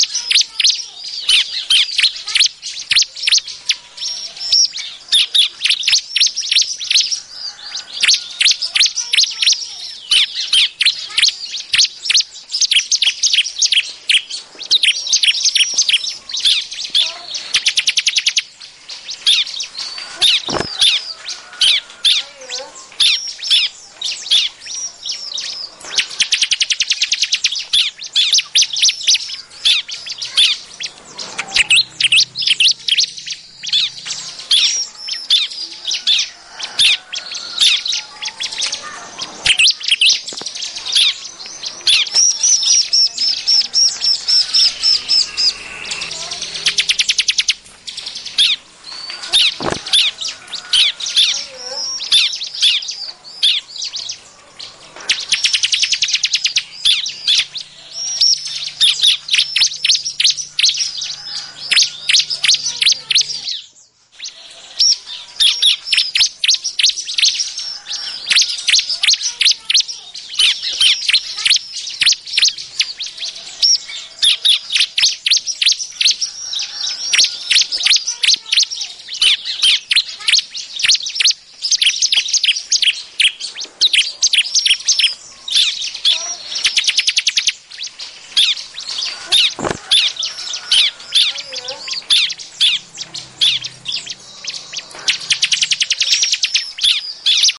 you.